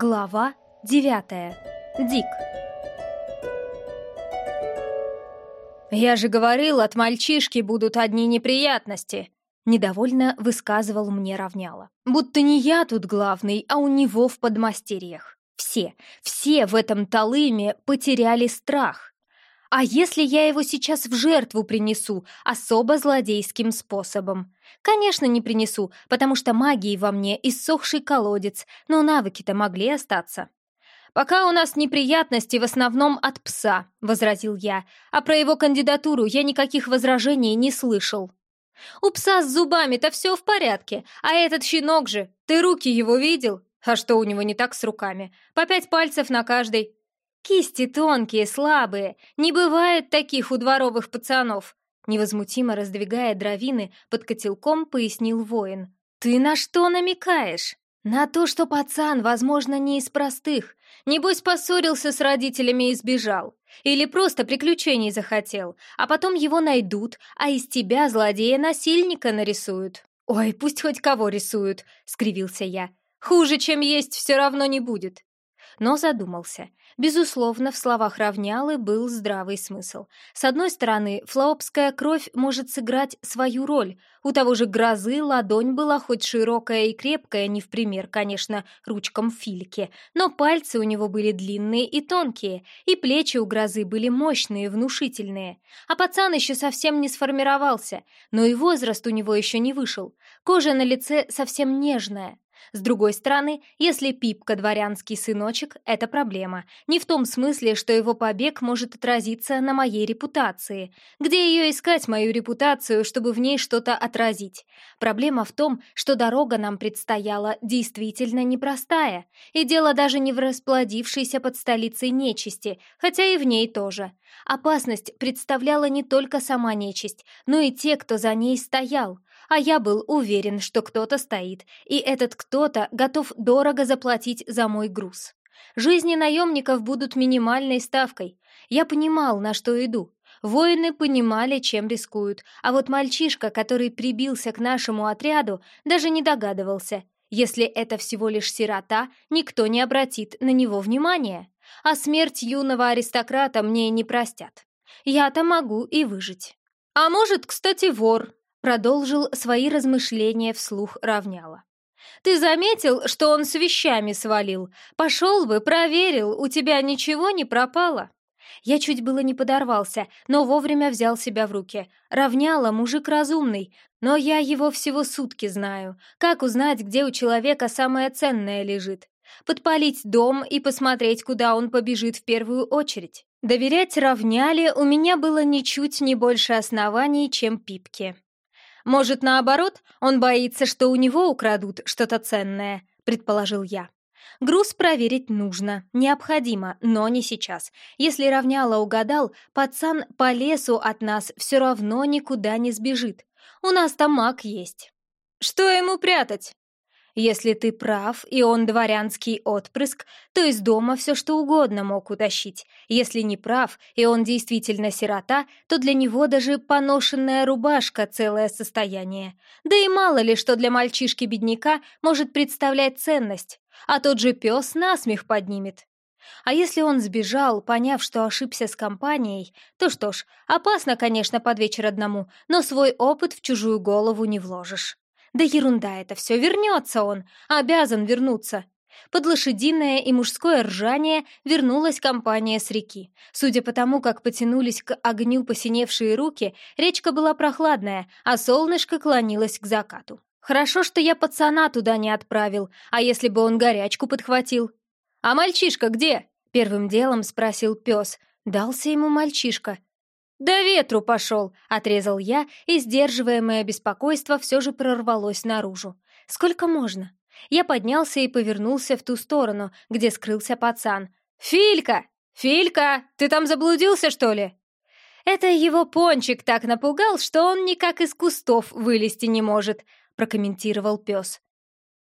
Глава девятая. Дик. «Я же говорил, от мальчишки будут одни неприятности», — недовольно высказывал мне равняло. «Будто не я тут главный, а у него в подмастерьях. Все, все в этом Талыме потеряли страх. А если я его сейчас в жертву принесу особо злодейским способом? Конечно, не принесу, потому что магии во мне иссохший колодец, но навыки-то могли остаться. «Пока у нас неприятности в основном от пса», — возразил я, «а про его кандидатуру я никаких возражений не слышал». «У пса с зубами-то все в порядке, а этот щенок же, ты руки его видел? А что у него не так с руками? По пять пальцев на каждой. Кисти тонкие, слабые, не бывает таких у дворовых пацанов. Невозмутимо раздвигая дровины, под котелком пояснил воин. «Ты на что намекаешь?» «На то, что пацан, возможно, не из простых. Небось, поссорился с родителями и сбежал. Или просто приключений захотел, а потом его найдут, а из тебя злодея-насильника нарисуют». «Ой, пусть хоть кого рисуют», — скривился я. «Хуже, чем есть, все равно не будет» но задумался. Безусловно, в словах равнялы был здравый смысл. С одной стороны, флаопская кровь может сыграть свою роль. У того же грозы ладонь была хоть широкая и крепкая, не в пример, конечно, ручкам Фильки, но пальцы у него были длинные и тонкие, и плечи у грозы были мощные, внушительные. А пацан еще совсем не сформировался, но и возраст у него еще не вышел. Кожа на лице совсем нежная, с другой стороны, если Пипка дворянский сыночек, это проблема. Не в том смысле, что его побег может отразиться на моей репутации. Где ее искать, мою репутацию, чтобы в ней что-то отразить? Проблема в том, что дорога нам предстояла действительно непростая. И дело даже не в расплодившейся под столицей нечисти, хотя и в ней тоже. Опасность представляла не только сама нечисть, но и те, кто за ней стоял а я был уверен, что кто-то стоит, и этот кто-то готов дорого заплатить за мой груз. Жизни наемников будут минимальной ставкой. Я понимал, на что иду. Воины понимали, чем рискуют, а вот мальчишка, который прибился к нашему отряду, даже не догадывался. Если это всего лишь сирота, никто не обратит на него внимания. А смерть юного аристократа мне не простят. Я-то могу и выжить. А может, кстати, вор, Продолжил свои размышления вслух равняла. «Ты заметил, что он с вещами свалил? Пошел бы, проверил, у тебя ничего не пропало?» Я чуть было не подорвался, но вовремя взял себя в руки. Равняла мужик разумный, но я его всего сутки знаю. Как узнать, где у человека самое ценное лежит? Подпалить дом и посмотреть, куда он побежит в первую очередь. Доверять равняли у меня было ничуть не больше оснований, чем пипки. Может, наоборот, он боится, что у него украдут что-то ценное, предположил я. Груз проверить нужно, необходимо, но не сейчас. Если равняло угадал, пацан по лесу от нас все равно никуда не сбежит. У нас там маг есть. Что ему прятать? Если ты прав, и он дворянский отпрыск, то из дома все что угодно мог утащить. Если не прав, и он действительно сирота, то для него даже поношенная рубашка — целое состояние. Да и мало ли, что для мальчишки-бедняка может представлять ценность. А тот же пес насмех поднимет. А если он сбежал, поняв, что ошибся с компанией, то что ж, опасно, конечно, под вечер одному, но свой опыт в чужую голову не вложишь. Да ерунда это все, вернется он, обязан вернуться. Под лошадиное и мужское ржание вернулась компания с реки. Судя по тому, как потянулись к огню посиневшие руки, речка была прохладная, а солнышко клонилось к закату. Хорошо, что я пацана туда не отправил, а если бы он горячку подхватил? «А мальчишка где?» — первым делом спросил пес. Дался ему мальчишка. «Да ветру пошел!» — отрезал я, и сдерживаемое беспокойство все же прорвалось наружу. «Сколько можно?» Я поднялся и повернулся в ту сторону, где скрылся пацан. «Филька! Филька! Ты там заблудился, что ли?» «Это его пончик так напугал, что он никак из кустов вылезти не может», — прокомментировал пес.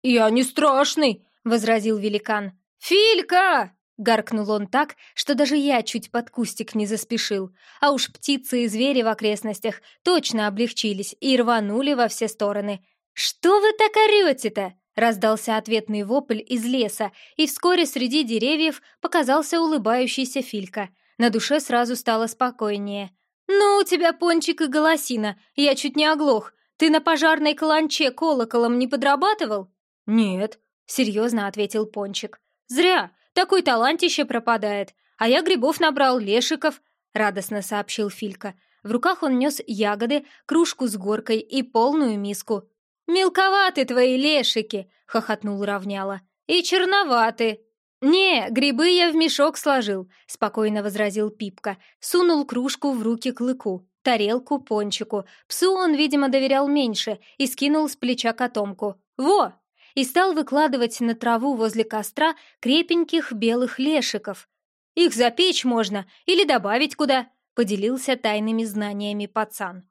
«Я не страшный», — возразил великан. «Филька!» Гаркнул он так, что даже я чуть под кустик не заспешил. А уж птицы и звери в окрестностях точно облегчились и рванули во все стороны. «Что вы так орете-то?» — Раздался ответный вопль из леса, и вскоре среди деревьев показался улыбающийся Филька. На душе сразу стало спокойнее. «Ну, у тебя пончик и голосина, я чуть не оглох. Ты на пожарной каланче колоколом не подрабатывал?» «Нет», — серьезно ответил пончик. «Зря, такой талантище пропадает. А я грибов набрал, лешиков», — радостно сообщил Филька. В руках он нес ягоды, кружку с горкой и полную миску. «Мелковаты твои лешики!» — хохотнул Равняла. «И черноваты!» «Не, грибы я в мешок сложил», — спокойно возразил Пипка. Сунул кружку в руки клыку, тарелку пончику. Псу он, видимо, доверял меньше и скинул с плеча котомку. «Во!» И стал выкладывать на траву возле костра крепеньких белых лешиков. «Их запечь можно или добавить куда?» — поделился тайными знаниями пацан.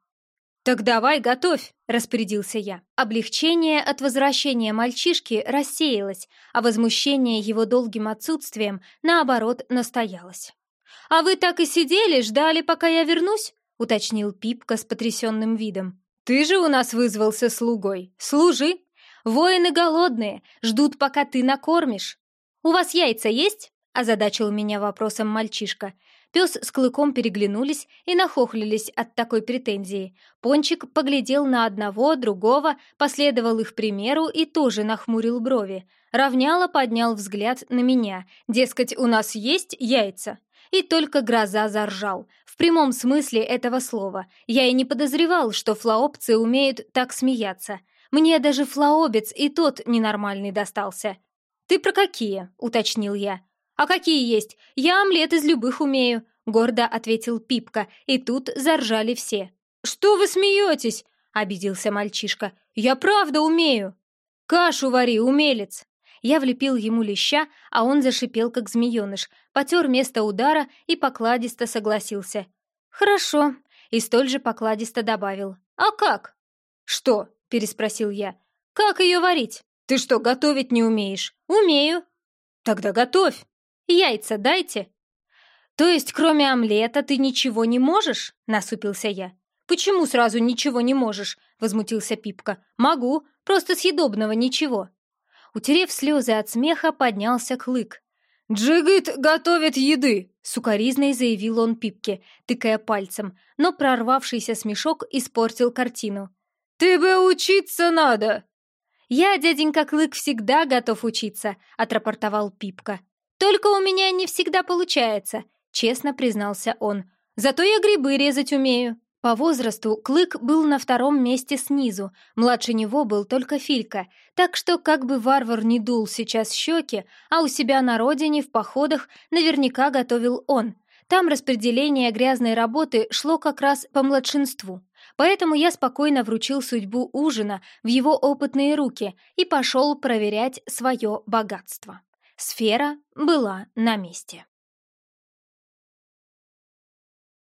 «Так давай, готовь!» — распорядился я. Облегчение от возвращения мальчишки рассеялось, а возмущение его долгим отсутствием, наоборот, настоялось. «А вы так и сидели, ждали, пока я вернусь?» — уточнил Пипка с потрясенным видом. «Ты же у нас вызвался слугой. Служи!» Воины голодные, ждут, пока ты накормишь. У вас яйца есть?» — озадачил меня вопросом мальчишка. Пес с Клыком переглянулись и нахохлились от такой претензии. Пончик поглядел на одного, другого, последовал их примеру и тоже нахмурил брови. Равняло поднял взгляд на меня. Дескать, у нас есть яйца. И только гроза заржал. В прямом смысле этого слова. Я и не подозревал, что флаопцы умеют так смеяться. Мне даже флаобец и тот ненормальный достался. «Ты про какие?» — уточнил я. «А какие есть? Я омлет из любых умею», — гордо ответил Пипка, и тут заржали все. «Что вы смеетесь?» — обиделся мальчишка. «Я правда умею!» «Кашу вари, умелец!» Я влепил ему леща, а он зашипел, как змееныш, потер место удара и покладисто согласился. «Хорошо», и столь же покладисто добавил. «А как?» «Что?» Переспросил я. «Как ее варить? Ты что, готовить не умеешь?» «Умею». «Тогда готовь. Яйца дайте». «То есть, кроме омлета, ты ничего не можешь?» — насупился я. «Почему сразу ничего не можешь?» — возмутился Пипка. «Могу, просто съедобного ничего». Утерев слезы от смеха, поднялся Клык. «Джигит готовит еды!» — сукоризной заявил он Пипке, тыкая пальцем, но прорвавшийся смешок испортил картину. «Ты бы учиться надо!» «Я, дяденька Клык, всегда готов учиться», — отрапортовал Пипка. «Только у меня не всегда получается», — честно признался он. «Зато я грибы резать умею». По возрасту Клык был на втором месте снизу, младше него был только Филька, так что как бы варвар не дул сейчас щеки, а у себя на родине в походах наверняка готовил он. Там распределение грязной работы шло как раз по младшинству. Поэтому я спокойно вручил судьбу ужина в его опытные руки и пошел проверять свое богатство. Сфера была на месте.